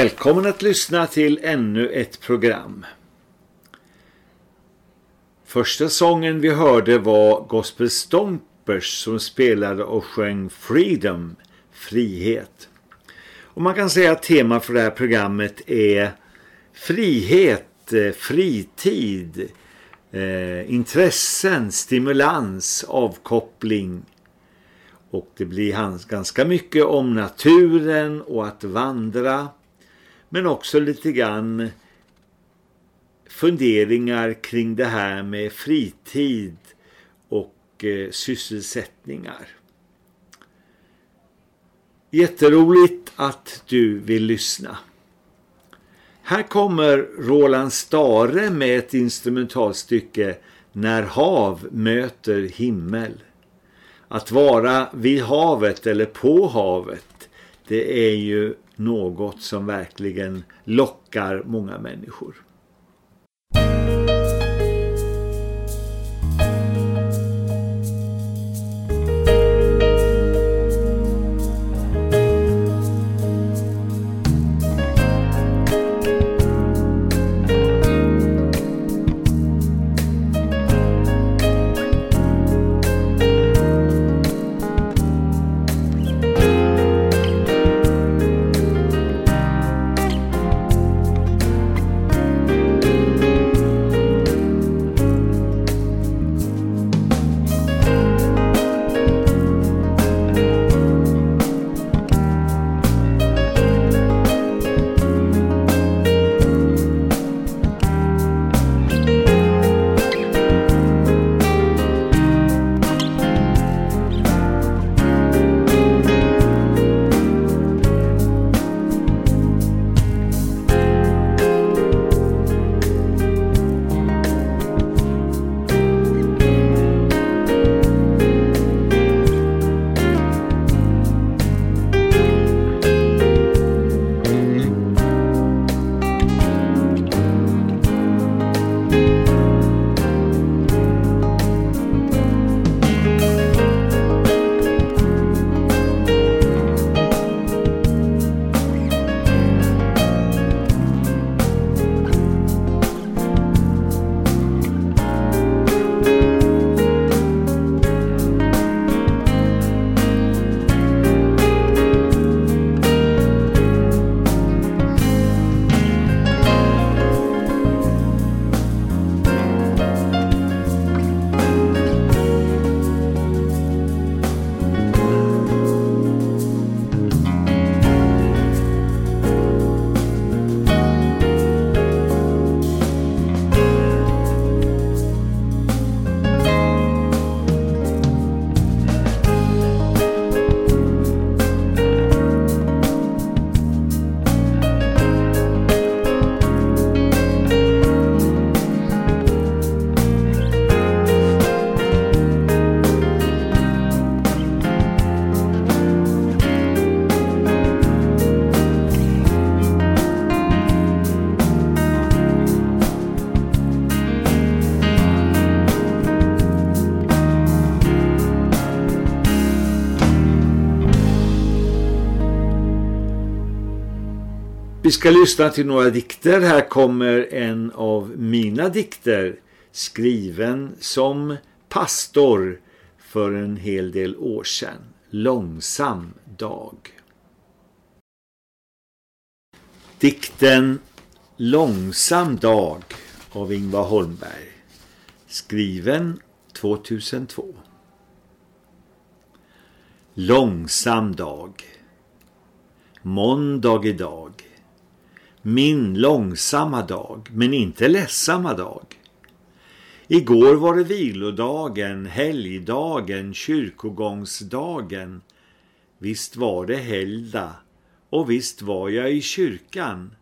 Välkommen att lyssna till ännu ett program. Första sången vi hörde var Gospel Stompers som spelade och sjöng Freedom, frihet. Och man kan säga att temat för det här programmet är frihet, eh, fritid, eh, intressen, stimulans, avkoppling. Och det blir ganska mycket om naturen och att vandra men också lite grann funderingar kring det här med fritid och eh, sysselsättningar. Jätteroligt att du vill lyssna. Här kommer Roland Stare med ett instrumentalstycke När hav möter himmel. Att vara vid havet eller på havet, det är ju något som verkligen lockar många människor. Vi ska lyssna till några dikter. Här kommer en av mina dikter skriven som pastor för en hel del år sedan. Långsam dag. Dikten Långsam dag av Ingvar Holmberg. Skriven 2002. Långsam dag. Måndag idag. Min långsamma dag, men inte ledsamma dag. Igår var det vilodagen, helgdagen, kyrkogångsdagen. Visst var det helgdag och visst var jag i kyrkan.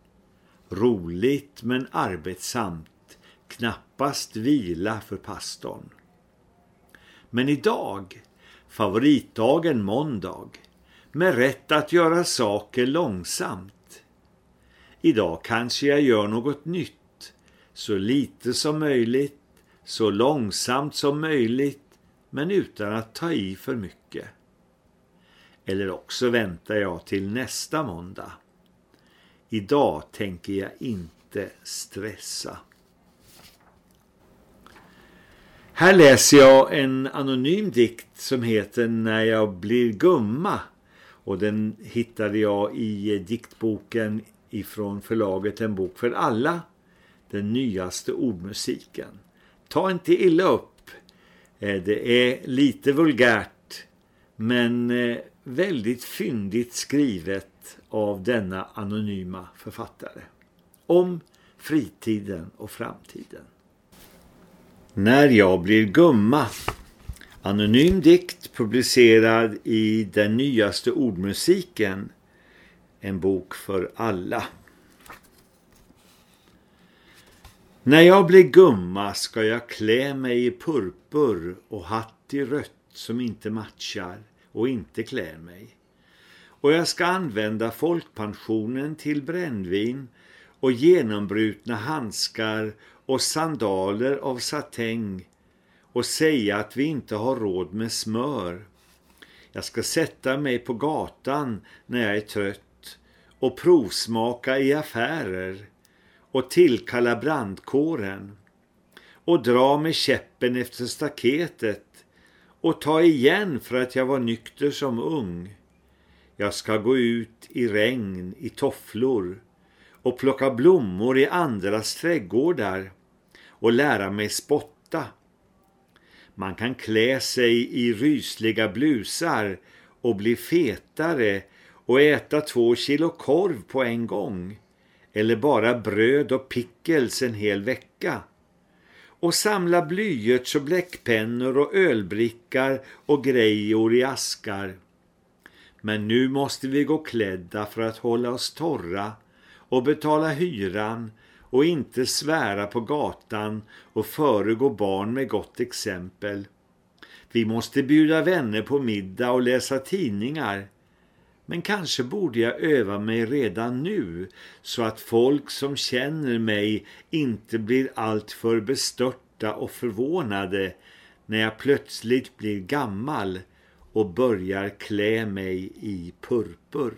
Roligt men arbetsamt, knappast vila för pastorn. Men idag, favoritdagen måndag, med rätt att göra saker långsamt. Idag kanske jag gör något nytt, så lite som möjligt, så långsamt som möjligt, men utan att ta i för mycket. Eller också väntar jag till nästa måndag. Idag tänker jag inte stressa. Här läser jag en anonym dikt som heter När jag blir gumma och den hittade jag i diktboken ifrån förlaget En bok för alla, den nyaste ordmusiken. Ta inte illa upp, eh, det är lite vulgärt men eh, väldigt fyndigt skrivet av denna anonyma författare. Om fritiden och framtiden. När jag blir gumma. Anonym dikt publicerad i den nyaste ordmusiken. En bok för alla. När jag blir gumma ska jag klä mig i purpur och hatt i rött som inte matchar och inte klär mig. Och jag ska använda folkpensionen till brännvin och genombrutna handskar och sandaler av satäng och säga att vi inte har råd med smör. Jag ska sätta mig på gatan när jag är trött och provsmaka i affärer och tillkalla brandkåren och dra med käppen efter staketet och ta igen för att jag var nykter som ung. Jag ska gå ut i regn, i tofflor och plocka blommor i andras trädgårdar och lära mig spotta. Man kan klä sig i rysliga blusar och bli fetare och äta två kilo korv på en gång eller bara bröd och pickels en hel vecka och samla blyerts och bläckpennor och ölbrickar och grejor i askar. Men nu måste vi gå klädda för att hålla oss torra och betala hyran och inte svära på gatan och föregå barn med gott exempel. Vi måste bjuda vänner på middag och läsa tidningar. Men kanske borde jag öva mig redan nu så att folk som känner mig inte blir alltför bestörta och förvånade när jag plötsligt blir gammal och börjar klä mig i purpur.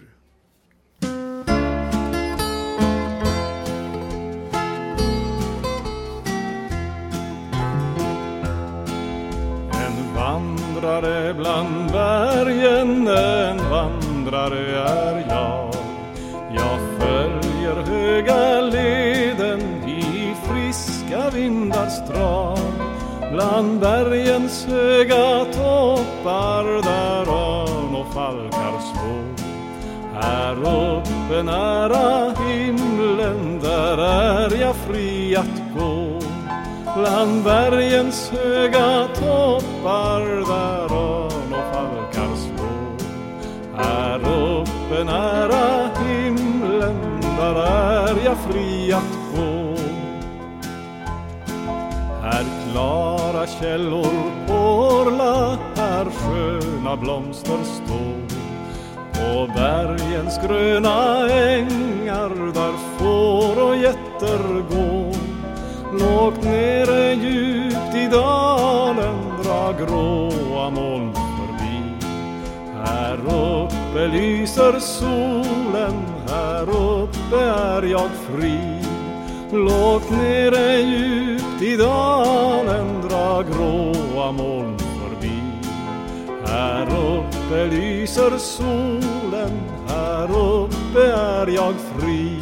En vandrare bland bergen, en vandrare är jag. Jag följer höga leden i friska vindars drag, Bland bergens höga toppar där örn och falkar slår. Här uppe nära himlen, där är jag fri att gå. Bland bergens höga toppar, där nära himlen, där är jag fri att gå. Här klara källor porla, här sköna blomster står. På bergens gröna ängar, där får och getter går. Lågt nere djupt i dalen drar gråa moln förbi. Här upp belyser solen, här uppe uppe är jag fri. Låt nere djupt i dalen dra gråa moln förbi. Här uppe lyser solen, här uppe är jag fri.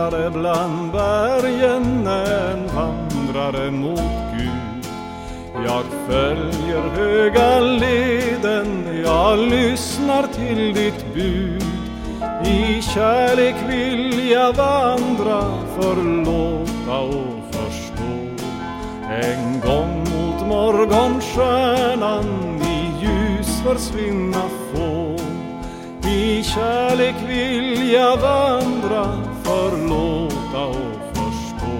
Vandrare bland bergen, en vandrare mot Gud. Jag följer höga leden, jag lyssnar till ditt bud. I kärlek vill jag vandra, förlåta och förstå. En gång mot morgonstjärnan i ljus försvinna få. I kärlek vill jag vandra, förlåta och förstå.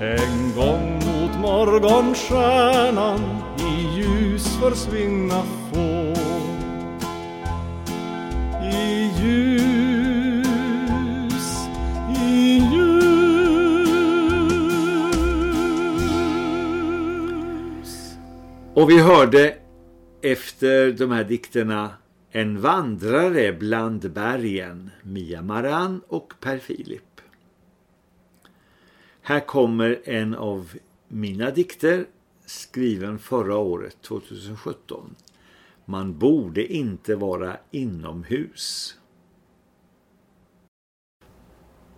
En gång mot morgonstjärnan i ljus försvinna få. I ljus, i ljus. Och vi hörde efter de här dikterna en vandrare bland bergen, Mia Maran och Per Filip. Här kommer en av mina dikter skriven förra året, 2017. Man borde inte vara inomhus.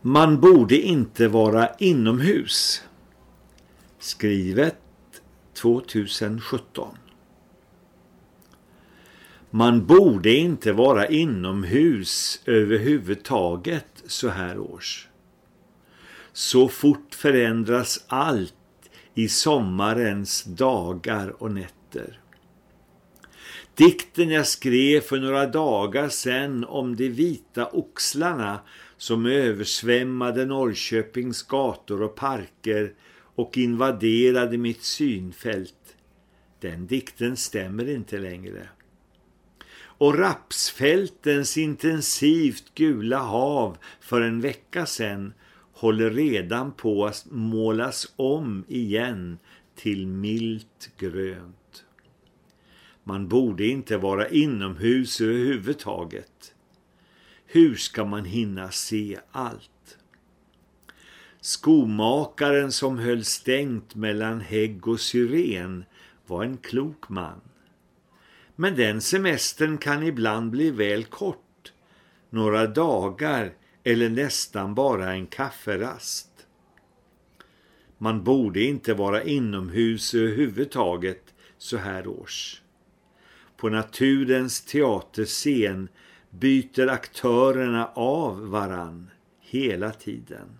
Man borde inte vara inomhus. Skrivet 2017. Man borde inte vara inomhus överhuvudtaget så här års. Så fort förändras allt i sommarens dagar och nätter. Dikten jag skrev för några dagar sedan om de vita oxlarna som översvämmade Norrköpings gator och parker och invaderade mitt synfält. Den dikten stämmer inte längre. Och rapsfältens intensivt gula hav för en vecka sedan håller redan på att målas om igen till milt grönt. Man borde inte vara inomhus överhuvudtaget. Hur ska man hinna se allt? Skomakaren som höll stängt mellan hägg och syren var en klok man. Men den semestern kan ibland bli väl kort. Några dagar eller nästan bara en kafferast. Man borde inte vara inomhus överhuvudtaget så här års. På naturens teaterscen byter aktörerna av varann hela tiden.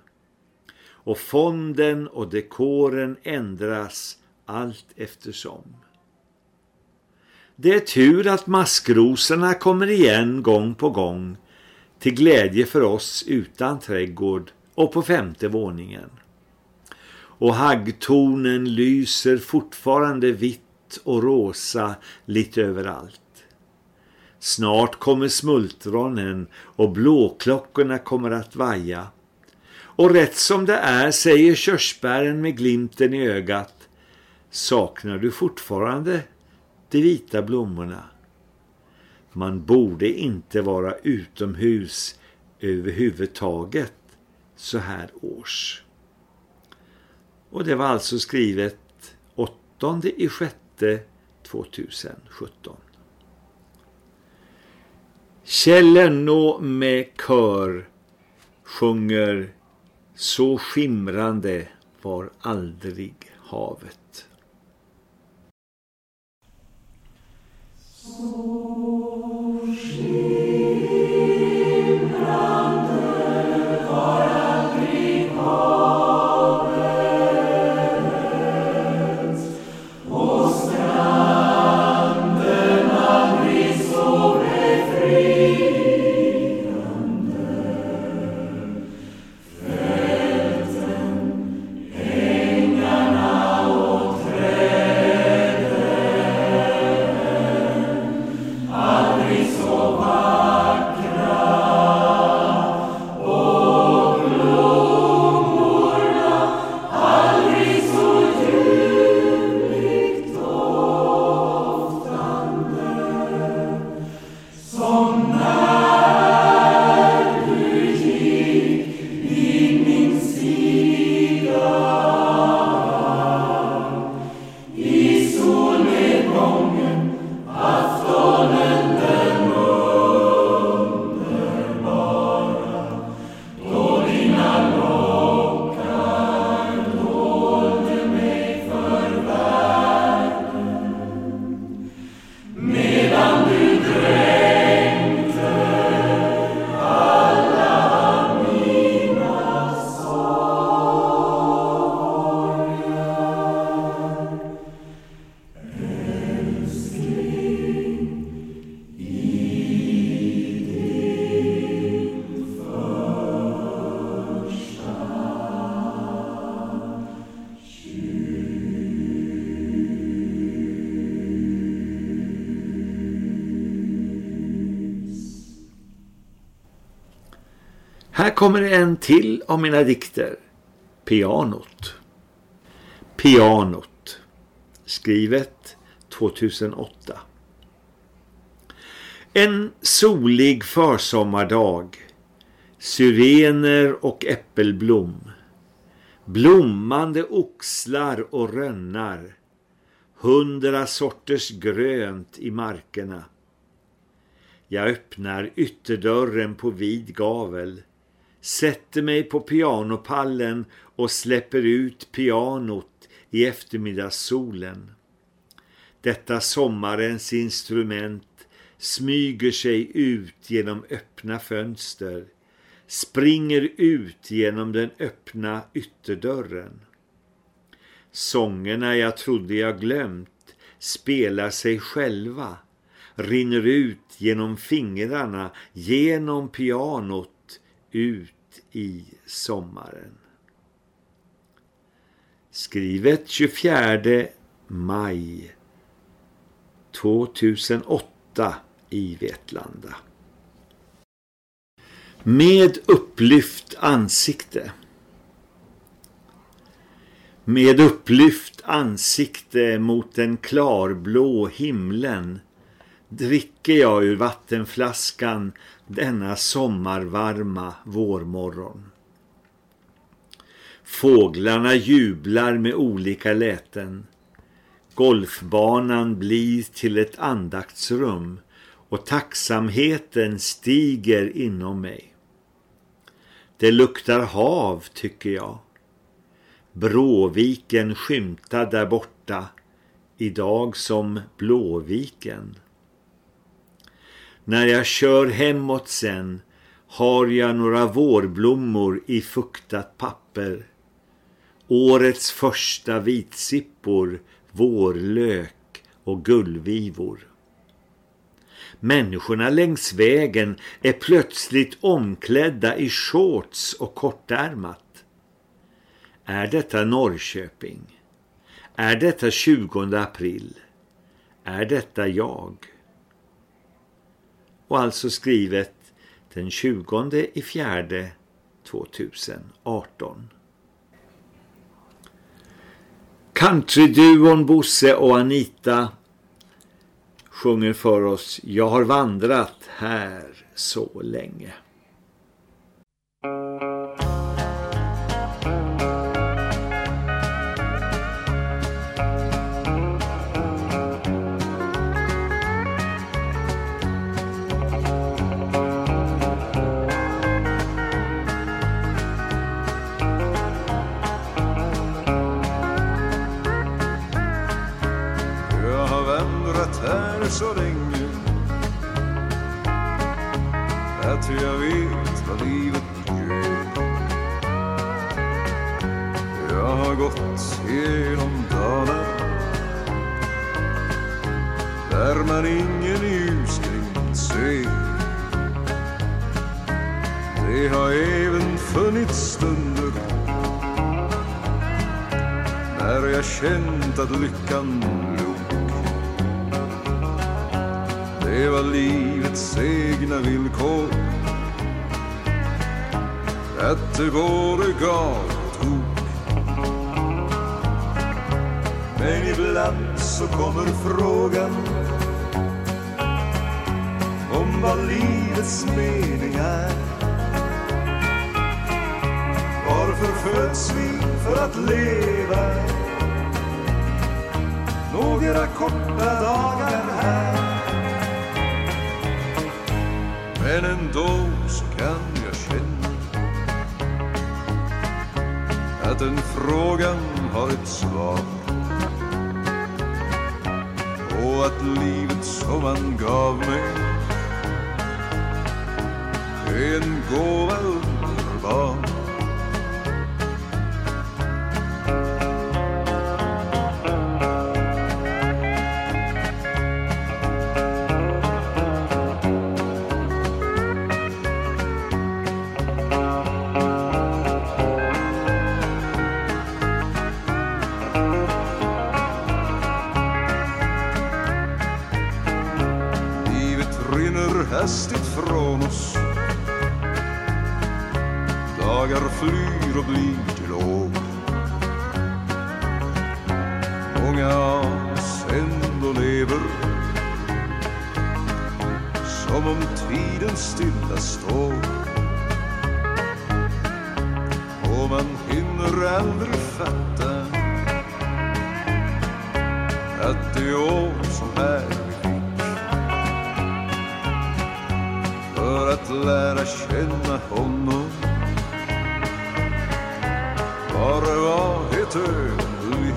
Och fonden och dekoren ändras allt eftersom. Det är tur att maskrosorna kommer igen gång på gång till glädje för oss utan trädgård och på femte våningen. Och haggtonen lyser fortfarande vitt och rosa lite överallt. Snart kommer smultronen och blåklockorna kommer att vaja. Och rätt som det är säger körsbären med glimten i ögat Saknar du fortfarande de vita blommorna? Man borde inte vara utomhus överhuvudtaget så här års. Och det var alltså skrivet 8 i sjätte 2017. Kjell Lennå med kör sjunger Så skimrande var aldrig havet. Слушай, брат. Kommer en till av mina dikter. Pianot. Pianot. Skrivet 2008. En solig försommardag. Syrener och äppelblom. Blommande oxlar och rönnar. Hundra sorters grönt i markerna. Jag öppnar ytterdörren på vid gavel sätter mig på pianopallen och släpper ut pianot i eftermiddagssolen. Detta sommarens instrument smyger sig ut genom öppna fönster, springer ut genom den öppna ytterdörren. Sångerna jag trodde jag glömt spelar sig själva, rinner ut genom fingrarna, genom pianot, ut i sommaren. Skrivet 24 maj 2008 i Vetlanda. Med upplyft ansikte. Med upplyft ansikte mot den klarblå himlen dricker jag ur vattenflaskan denna sommarvarma vårmorgon. Fåglarna jublar med olika läten. Golfbanan blir till ett andaktsrum och tacksamheten stiger inom mig. Det luktar hav tycker jag. Bråviken skymtar där borta, idag som Blåviken. När jag kör hemåt sen har jag några vårblommor i fuktat papper. Årets första vitsippor, vårlök och gullvivor. Människorna längs vägen är plötsligt omklädda i shorts och kortärmat. Är detta Norrköping? Är detta 20 april? Är detta jag? Och alltså skrivet den 20 i fjärde 2018. Countryduon Bosse och Anita sjunger för oss Jag har vandrat här så länge. Att Det var livets egna villkor. Att det både gav och tog Men ibland så kommer frågan Om vad livets mening är. Varför föds vi för att leva? Några korta dagar här. Men ändå så kan jag känna att den frågan har ett svar. Och att livet som han gav mig är en gåva underbar bara var ett ögonblick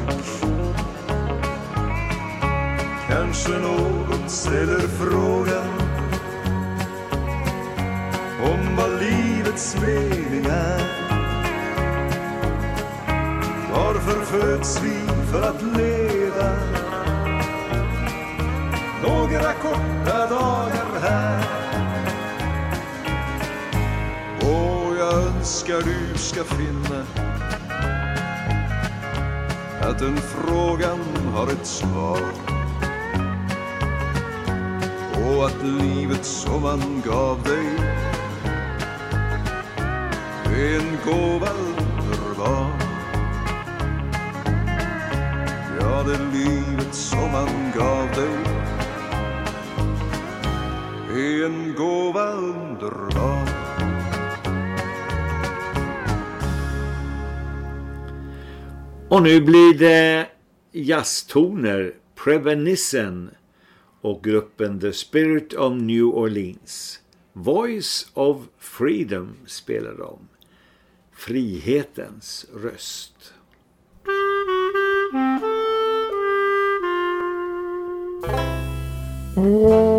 Kanske någon ställer frågan om vad livets mening är Varför föds vi för att leva? Några korta dagar här. Och jag önskar du ska finna att den frågan har ett svar. Och att livet som man gav dig är en gåva underbar Ja, det livet som man gav dig är en gåva Och nu blir det jazztoner, Prevenissen och gruppen The Spirit of New Orleans. Voice of Freedom spelar de. Frihetens röst. Mm.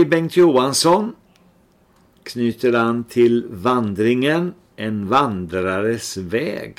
Vi Bengt Johansson knyter an till vandringen En vandrares väg.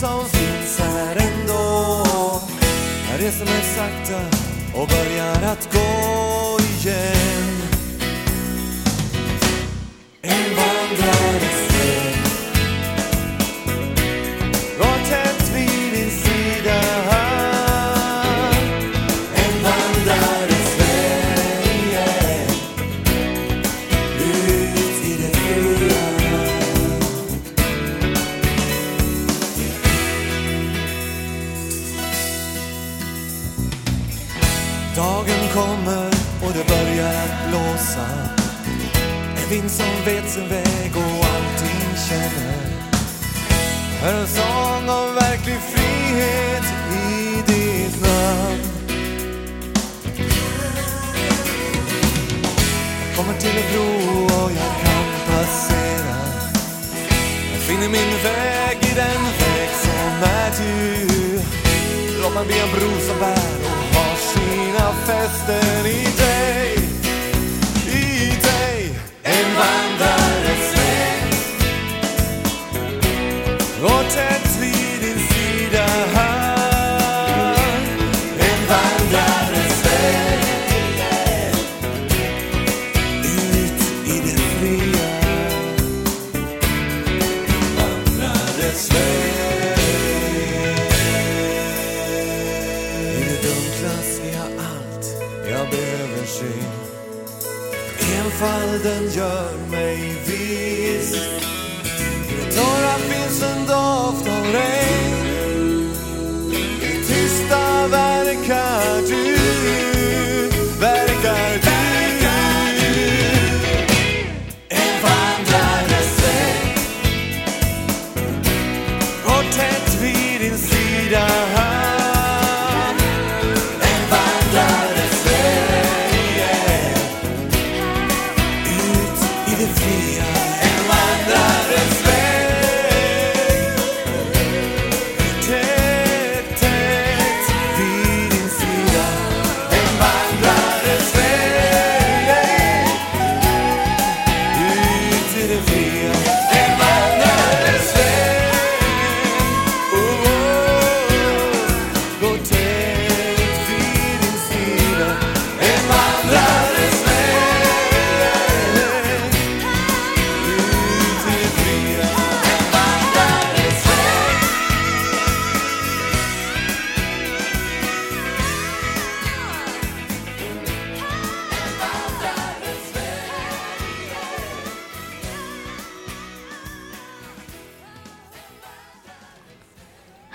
Som finns här ändå. Jag reser mig sakta och börjar att gå igen. Hör en sång om verklig frihet i ditt namn. Jag kommer till en bro och jag kan passera. Jag finner min väg i den väg som är du. Låt mig bli en bro som bär och har sina fästen i dig. I dig. En vandrares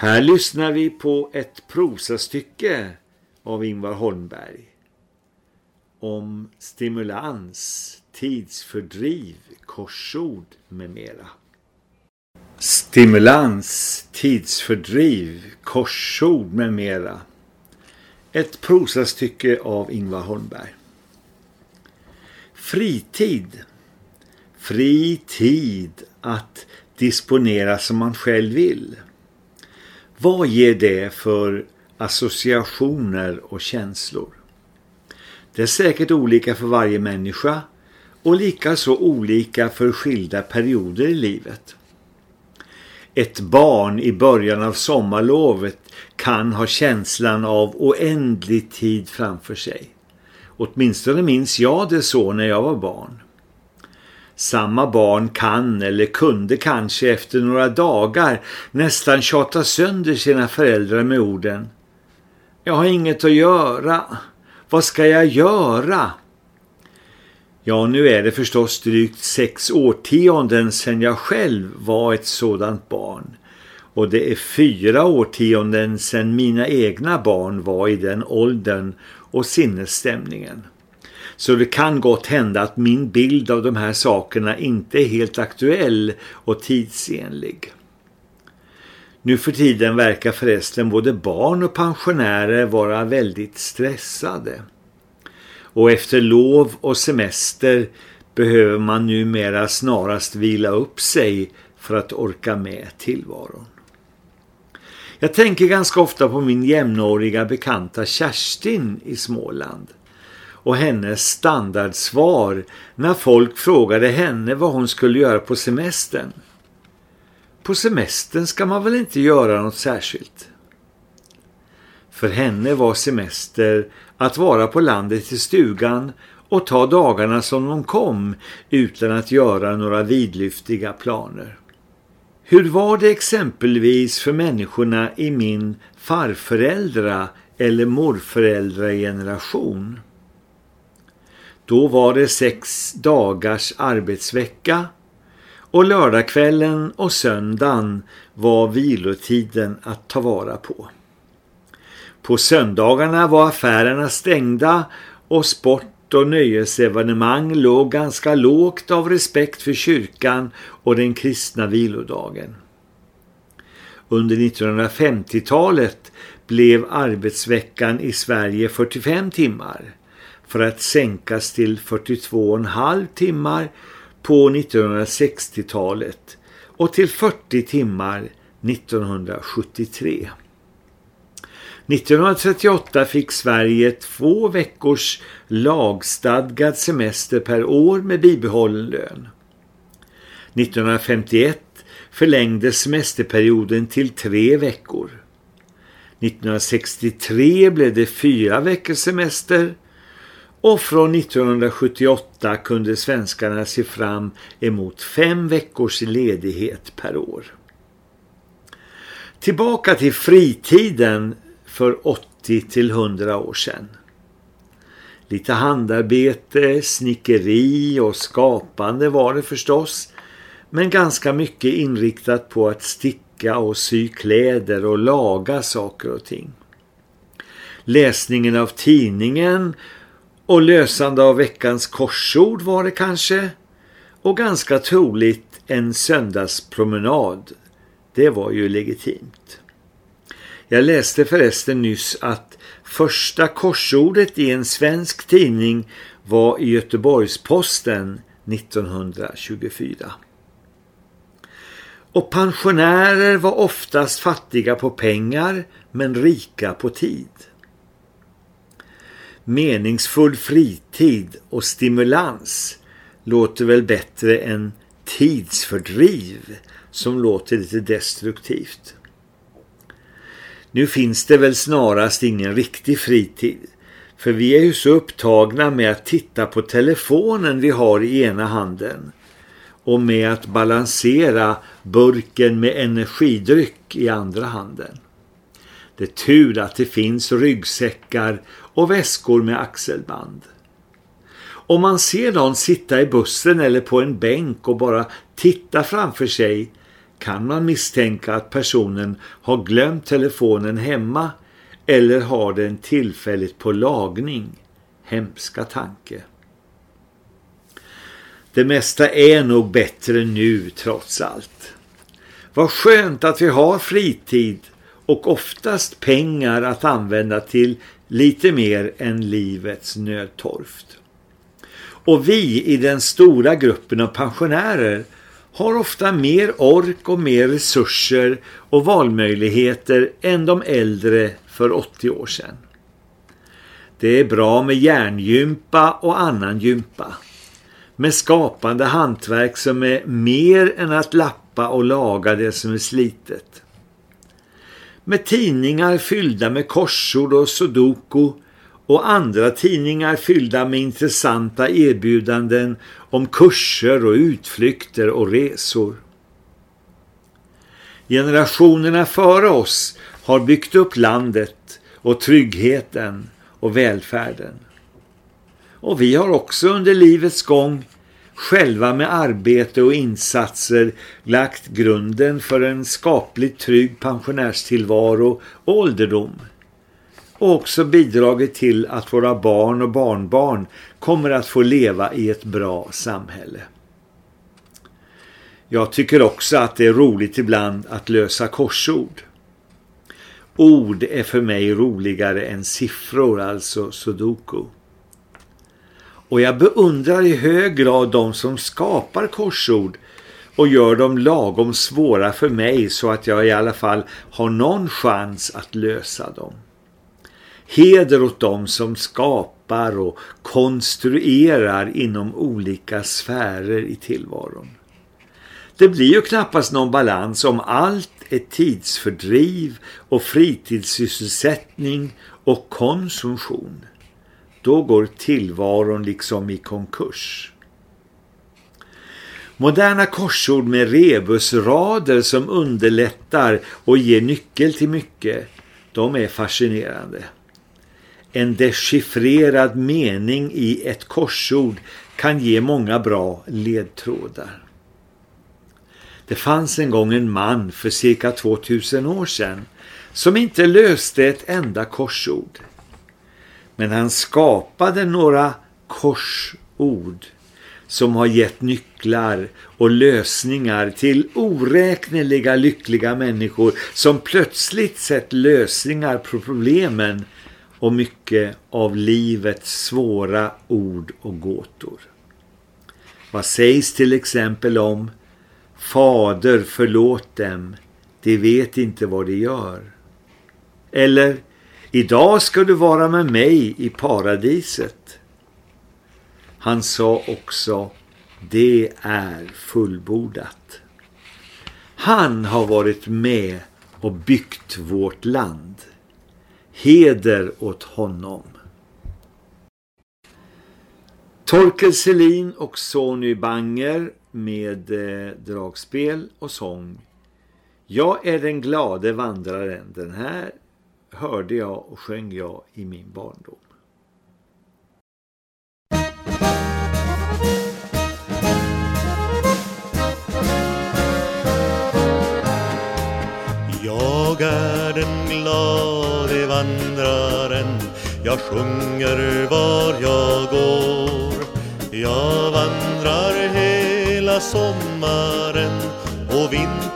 Här lyssnar vi på ett prosastycke av Ingvar Holmberg om stimulans, tidsfördriv, korsord med mera. Stimulans, tidsfördriv, korsord med mera. Ett prosastycke av Ingvar Holmberg. Fritid. Fri tid att disponera som man själv vill. Vad ger det för associationer och känslor? Det är säkert olika för varje människa och likaså olika för skilda perioder i livet. Ett barn i början av sommarlovet kan ha känslan av oändlig tid framför sig. Åtminstone minns jag det så när jag var barn. Samma barn kan eller kunde kanske efter några dagar nästan tjata sönder sina föräldrar med orden Jag har inget att göra. Vad ska jag göra? Ja, nu är det förstås drygt sex årtionden sedan jag själv var ett sådant barn. Och det är fyra årtionden sedan mina egna barn var i den åldern och sinnesstämningen. Så det kan gott hända att min bild av de här sakerna inte är helt aktuell och tidsenlig. Nu för tiden verkar förresten både barn och pensionärer vara väldigt stressade. Och efter lov och semester behöver man numera snarast vila upp sig för att orka med tillvaron. Jag tänker ganska ofta på min jämnåriga bekanta Kerstin i Småland och hennes standardsvar när folk frågade henne vad hon skulle göra på semestern. på semestern ska man väl inte göra något särskilt. För henne var semester att vara på landet i stugan och ta dagarna som de kom utan att göra några vidlyftiga planer. Hur var det exempelvis för människorna i min farföräldra eller morföräldrageneration? Då var det sex dagars arbetsvecka och lördagskvällen och söndagen var vilotiden att ta vara på. På söndagarna var affärerna stängda och sport och nöjesevenemang låg ganska lågt av respekt för kyrkan och den kristna vilodagen. Under 1950-talet blev arbetsveckan i Sverige 45 timmar för att sänkas till 42,5 timmar på 1960-talet och till 40 timmar 1973. 1938 fick Sverige två veckors lagstadgad semester per år med bibehållen lön. 1951 förlängdes semesterperioden till tre veckor. 1963 blev det fyra veckors semester och från 1978 kunde svenskarna se fram emot fem veckors ledighet per år. Tillbaka till fritiden för 80 till 100 år sedan. Lite handarbete, snickeri och skapande var det förstås, men ganska mycket inriktat på att sticka och sy kläder och laga saker och ting. Läsningen av tidningen och lösande av veckans korsord var det kanske, och ganska troligt en söndagspromenad. Det var ju legitimt. Jag läste förresten nyss att första korsordet i en svensk tidning var i Göteborgsposten 1924. Och pensionärer var oftast fattiga på pengar men rika på tid. Meningsfull fritid och stimulans låter väl bättre än tidsfördriv som låter lite destruktivt. Nu finns det väl snarast ingen riktig fritid. För vi är ju så upptagna med att titta på telefonen vi har i ena handen och med att balansera burken med energidryck i andra handen. Det är tur att det finns ryggsäckar och väskor med axelband. Om man ser någon sitta i bussen eller på en bänk och bara titta framför sig kan man misstänka att personen har glömt telefonen hemma eller har den tillfälligt på lagning. Hemska tanke. Det mesta är nog bättre nu trots allt. Vad skönt att vi har fritid och oftast pengar att använda till lite mer än livets nödtorft. Och vi i den stora gruppen av pensionärer har ofta mer ork och mer resurser och valmöjligheter än de äldre för 80 år sedan. Det är bra med järngympa och annan gympa. Med skapande hantverk som är mer än att lappa och laga det som är slitet. Med tidningar fyllda med korsord och sudoku och andra tidningar fyllda med intressanta erbjudanden om kurser och utflykter och resor. Generationerna före oss har byggt upp landet och tryggheten och välfärden. Och vi har också under livets gång själva med arbete och insatser lagt grunden för en skapligt trygg pensionärstillvaro och ålderdom och också bidragit till att våra barn och barnbarn kommer att få leva i ett bra samhälle. Jag tycker också att det är roligt ibland att lösa korsord. Ord är för mig roligare än siffror, alltså sudoku. Och jag beundrar i hög grad de som skapar korsord och gör dem lagom svåra för mig så att jag i alla fall har någon chans att lösa dem. Heder åt dem som skapar och konstruerar inom olika sfärer i tillvaron. Det blir ju knappast någon balans om allt är tidsfördriv och fritidssysselsättning och konsumtion. Då går tillvaron liksom i konkurs. Moderna korsord med rebusrader som underlättar och ger nyckel till mycket, de är fascinerande. En dechiffrerad mening i ett korsord kan ge många bra ledtrådar. Det fanns en gång en man för cirka 2000 år sedan som inte löste ett enda korsord. Men han skapade några korsord som har gett nycklar och lösningar till oräkneliga lyckliga människor som plötsligt sett lösningar på problemen och mycket av livets svåra ord och gåtor. Vad sägs till exempel om Fader förlåt dem, de vet inte vad de gör. Eller Idag ska du vara med mig i paradiset. Han sa också det är fullbordat. Han har varit med och byggt vårt land. Heder åt honom. Torkel Selin och Sonny Banger med eh, dragspel och sång. Jag är den glade vandraren. Den här hörde jag och sjöng jag i min barndom. Jag är den glade vandraren Jag sjunger var jag går Jag vandrar hela sommaren och vintern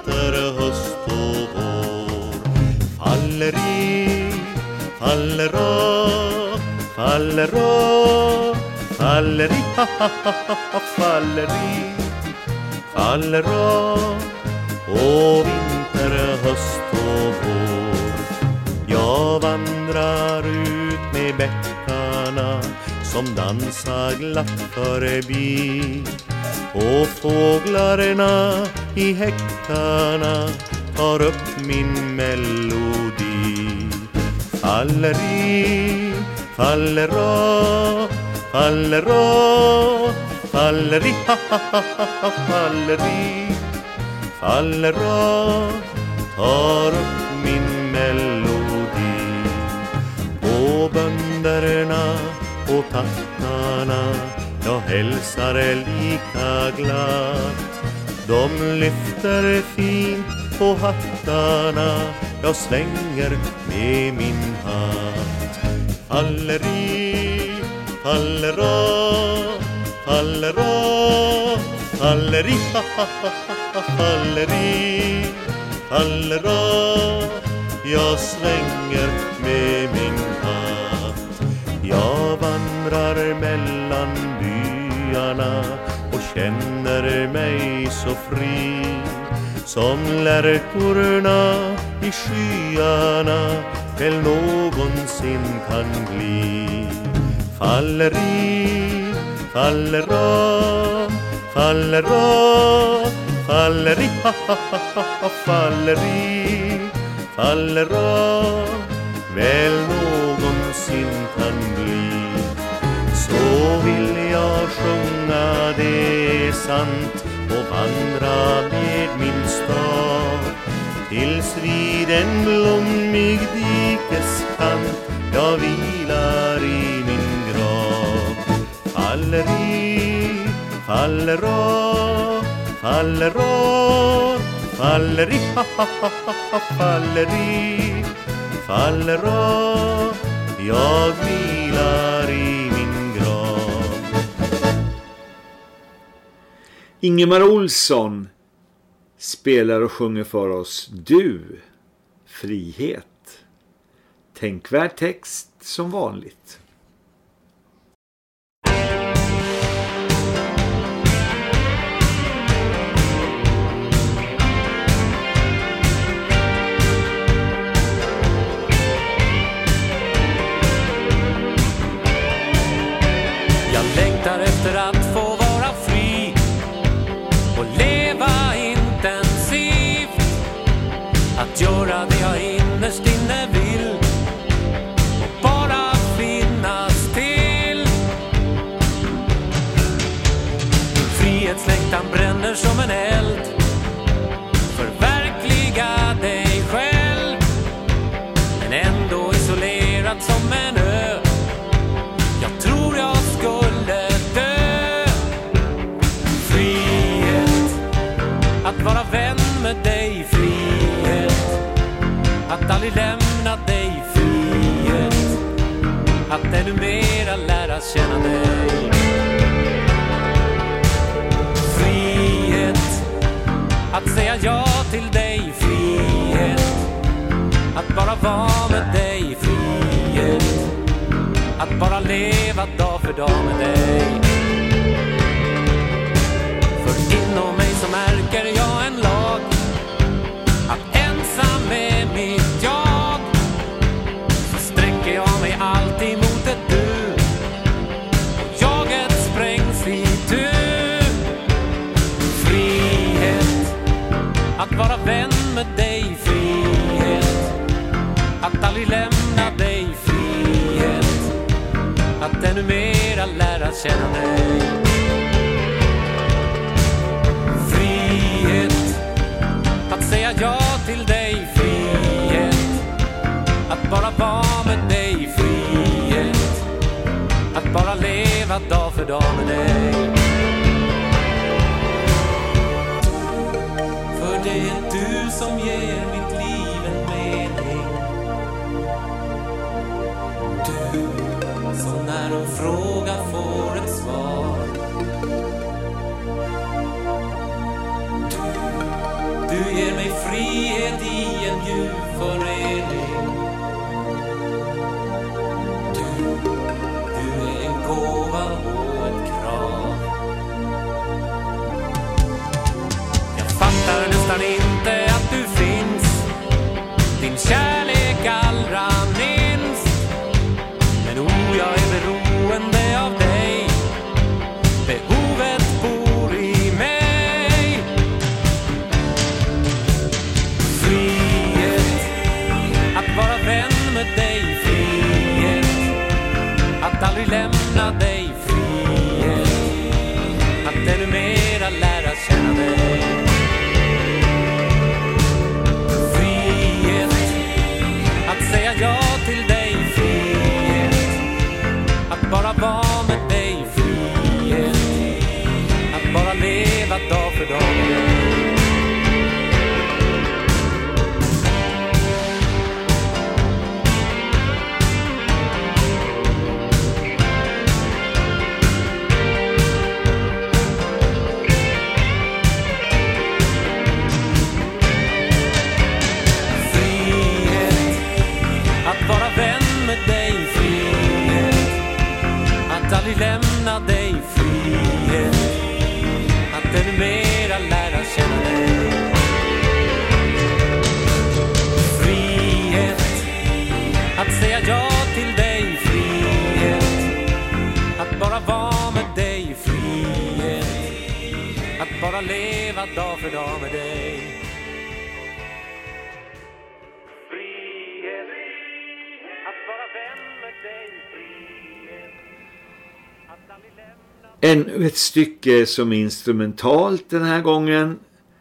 faller av, faller Faller i, ha ha ha ha, faller i, faller och vinter, höst och vår. Jag vandrar ut med bäckarna som dansar glatt förbi. Och fåglarna i häckarna tar upp min melodi. Faller i, faller falleri, faller faller i, ha ha ha ha, faller i faller tar upp min melodi. På bönderna och tattarna jag hälsar lika glatt. De lyfter fint på hattarna. Jag svänger med min hatt. Halleri, hallera, hallera, halleri, ha, ha, ha, ha, halleri, i, Jag svänger med min hatt. Jag vandrar mellan byarna och känner mig så fri som lärkorna i skyarna väl någonsin kan bli Falleri fallera fallera falleri ha ha ha ha, falleri, fallera, väl någonsin kan bli. Så vill jag sjunga det är sant vandra med min stav tills vid en blommig dikeskant jag vilar i min grav. Falleri, fallera, fallera, falleri, ha ha ha ha, faller i, jag vilar i Ingemar Olsson spelar och sjunger för oss Du, frihet. Tänkvärd text som vanligt. Med dig. Frihet. Att aldrig lämna dig. Frihet. Att ännu mera lära känna dig. Frihet. Att säga ja till dig. Frihet. Att bara vara med dig. Frihet. Att bara leva dag för dag med dig. Känna dig. Frihet. Att säga ja till dig. Frihet. Att bara vara med dig. Frihet. Att bara leva dag för dag med dig. För det är du som ger mig frihet i en djup förening. Du, du är en gåva och ett krav. Jag fattar nästan inte att du finns. Din kärlek att bara leva dag för dag med dig. Frihet att vara vän med dig. Frihet att aldrig lämna Ännu ett stycke som är instrumentalt den här gången.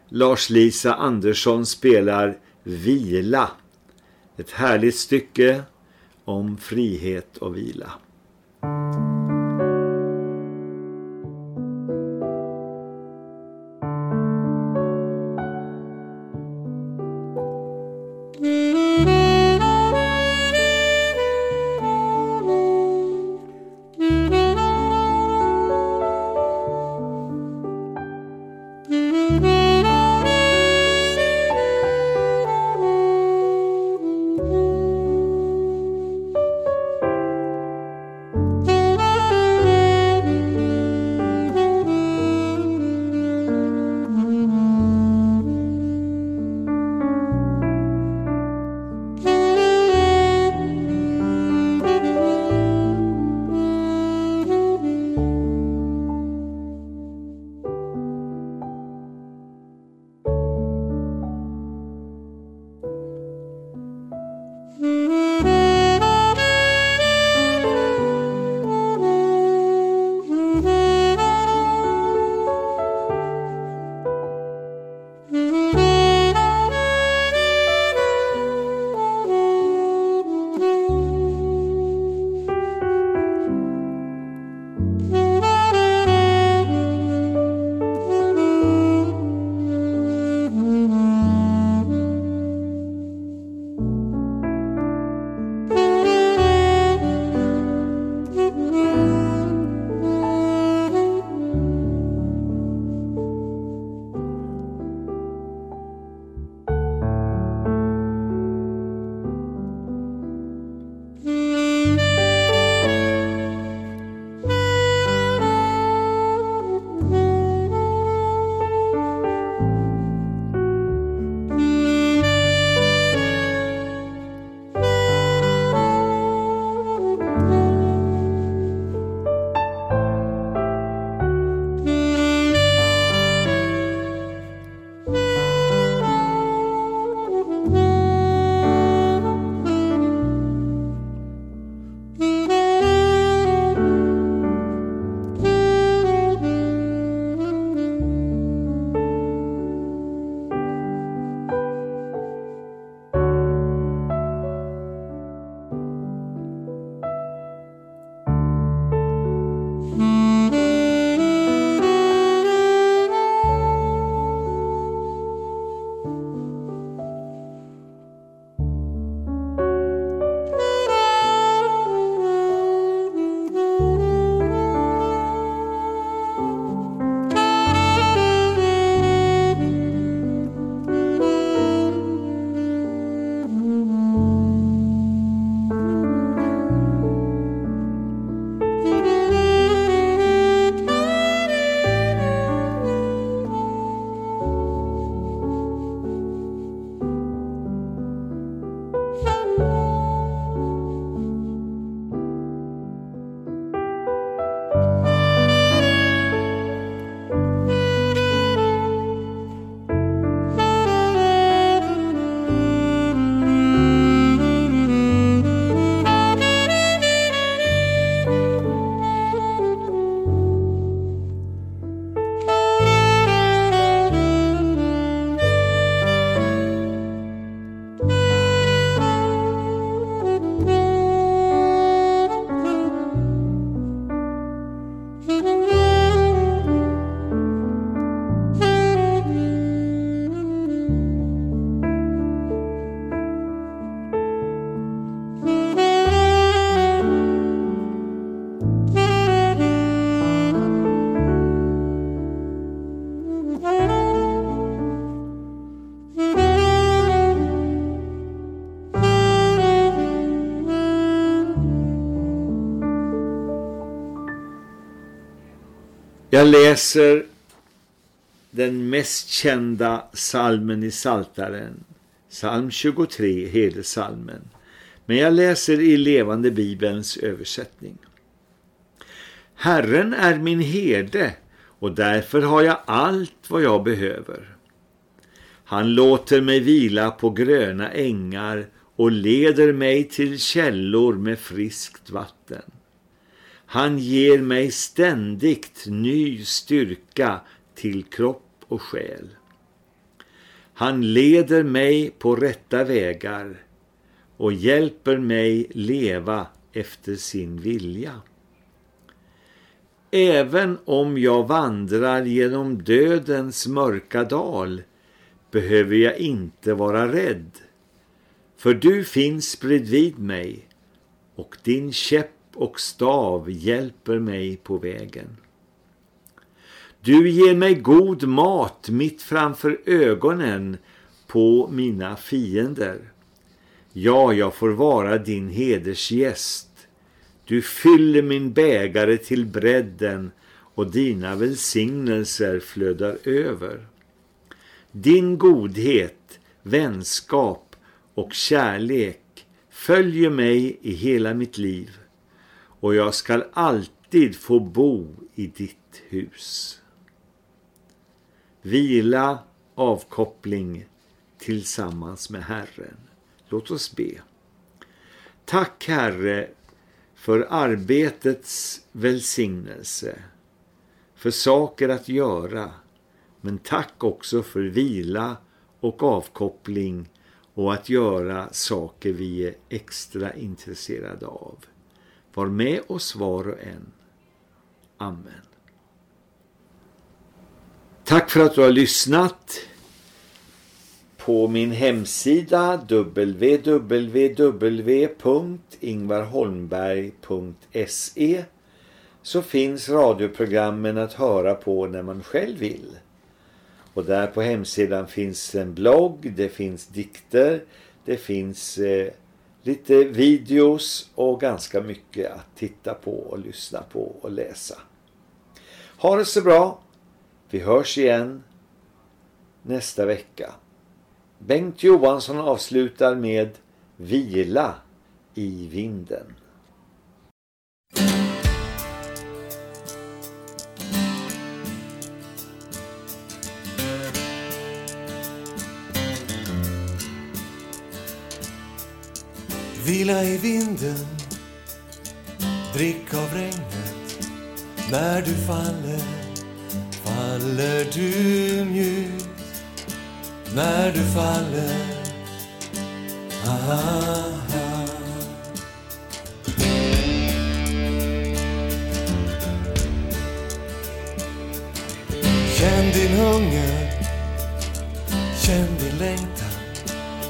Lars-Lisa Andersson spelar Vila. Ett härligt stycke om frihet och vila. Jag läser den mest kända salmen i Saltaren, psalm 23, hedersalmen. Men jag läser i levande bibelns översättning. Herren är min herde och därför har jag allt vad jag behöver. Han låter mig vila på gröna ängar och leder mig till källor med friskt vatten. Han ger mig ständigt ny styrka till kropp och själ. Han leder mig på rätta vägar och hjälper mig leva efter sin vilja. Även om jag vandrar genom dödens mörka dal behöver jag inte vara rädd. För du finns bredvid mig och din käpp och stav hjälper mig på vägen. Du ger mig god mat mitt framför ögonen på mina fiender. Ja, jag får vara din hedersgäst. Du fyller min bägare till bredden och dina välsignelser flödar över. Din godhet, vänskap och kärlek följer mig i hela mitt liv och jag skall alltid få bo i ditt hus. Vila, avkoppling tillsammans med Herren. Låt oss be. Tack Herre för arbetets välsignelse, för saker att göra, men tack också för vila och avkoppling och att göra saker vi är extra intresserade av. Var med oss var och en. Amen. Tack för att du har lyssnat på min hemsida www.ingvarholmberg.se så finns radioprogrammen att höra på när man själv vill. Och där på hemsidan finns en blogg, det finns dikter, det finns eh, lite videos och ganska mycket att titta på och lyssna på och läsa. Ha det så bra! Vi hörs igen nästa vecka. Bengt Johansson avslutar med Vila i vinden. Vila i vinden, drick av regnet när du faller, faller du mjukt när du faller. Ah, ah. Känn din hunger, känn din längtan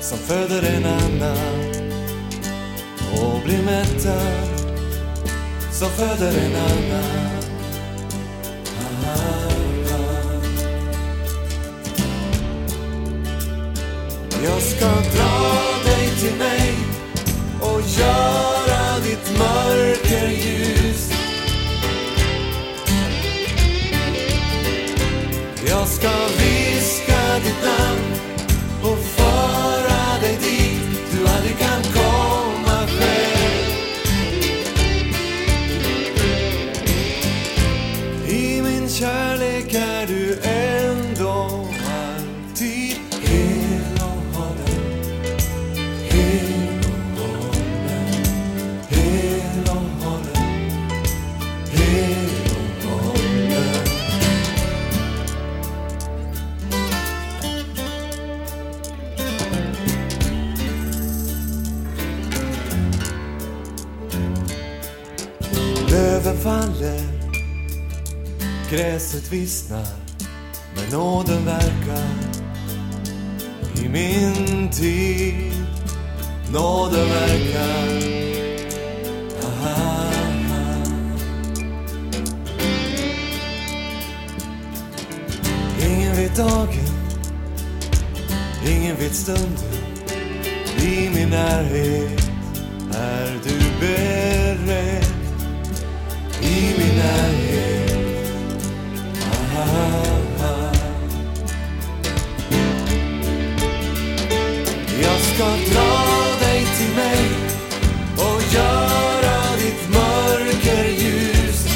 som föder en annan och blir mättad som föder en annan. Jag ska dra dig till mig och göra ditt mörker ljus. Jag ska viska ditt namn gräset vissnar, men nåden verkar i min tid. Nåden verkar. Aha. Ingen vet dagen, ingen vet stunden. I min närhet är du beredd i min närhet ska dra dig till mig och göra ditt mörker ljus.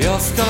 Jag ska